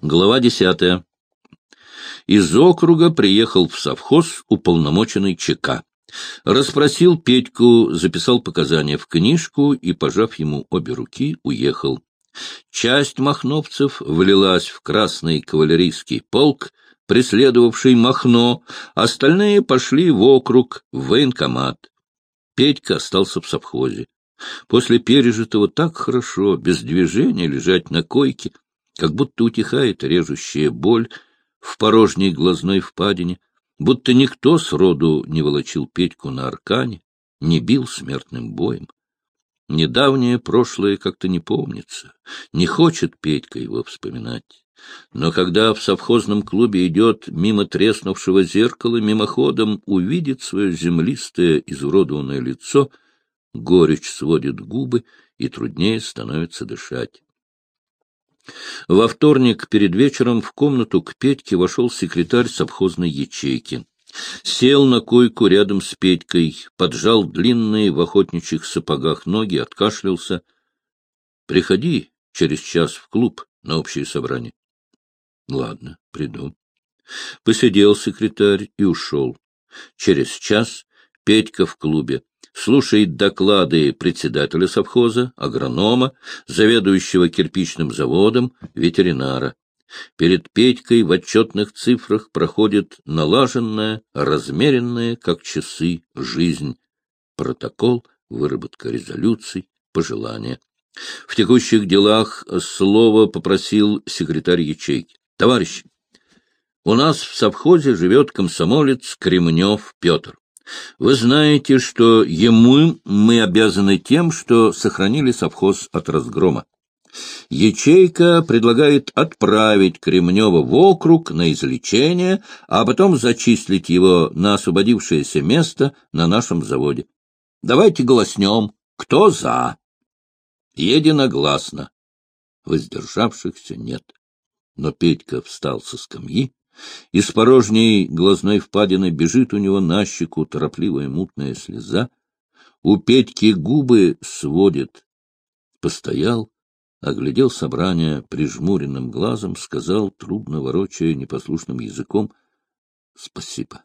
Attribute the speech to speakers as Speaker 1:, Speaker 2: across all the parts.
Speaker 1: Глава десятая. Из округа приехал в совхоз уполномоченный ЧК. Расспросил Петьку, записал показания в книжку и, пожав ему обе руки, уехал. Часть махновцев влилась в красный кавалерийский полк, преследовавший Махно, остальные пошли в округ, в военкомат. Петька остался в совхозе. После пережитого так хорошо, без движения лежать на койке, как будто утихает режущая боль в порожней глазной впадине, будто никто сроду не волочил Петьку на аркане, не бил смертным боем. Недавнее прошлое как-то не помнится, не хочет Петька его вспоминать. Но когда в совхозном клубе идет мимо треснувшего зеркала, мимоходом увидит свое землистое изуродованное лицо, горечь сводит губы и труднее становится дышать. Во вторник перед вечером в комнату к Петьке вошел секретарь совхозной ячейки. Сел на койку рядом с Петькой, поджал длинные в охотничьих сапогах ноги, откашлялся. — Приходи через час в клуб на общее собрание. — Ладно, приду. Посидел секретарь и ушел. Через час Петька в клубе слушает доклады председателя совхоза, агронома, заведующего кирпичным заводом, ветеринара. Перед Петькой в отчетных цифрах проходит налаженная, размеренная, как часы, жизнь. Протокол, выработка резолюций, пожелания. В текущих делах слово попросил секретарь ячейки. Товарищи, у нас в совхозе живет комсомолец Кремнев Петр. Вы знаете, что ему мы обязаны тем, что сохранили совхоз от разгрома. Ячейка предлагает отправить Кремнева в округ на излечение, а потом зачислить его на освободившееся место на нашем заводе. Давайте голоснем. Кто за? Единогласно. Воздержавшихся нет. Но Петька встал со скамьи, из порожней глазной впадины бежит у него на щеку торопливая мутная слеза. У Петьки губы сводит. Постоял, оглядел собрание прижмуренным глазом, сказал, трудно ворочая непослушным языком, — Спасибо.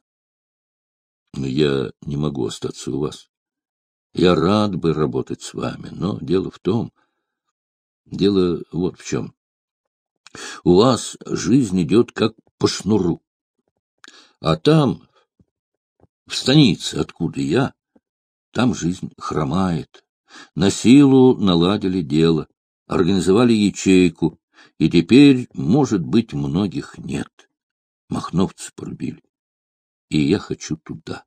Speaker 1: Но я не могу остаться у вас. Я рад бы работать с вами, но дело в том... Дело вот в чем. У вас жизнь идет как по шнуру. А там, в станице, откуда я, там жизнь хромает. На силу наладили дело, организовали ячейку, и теперь, может быть, многих нет. Махновцы порубили. И я хочу туда.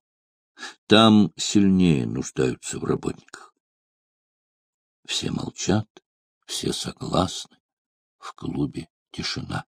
Speaker 1: Там сильнее нуждаются в работниках. Все молчат, все согласны. В клубе тишина.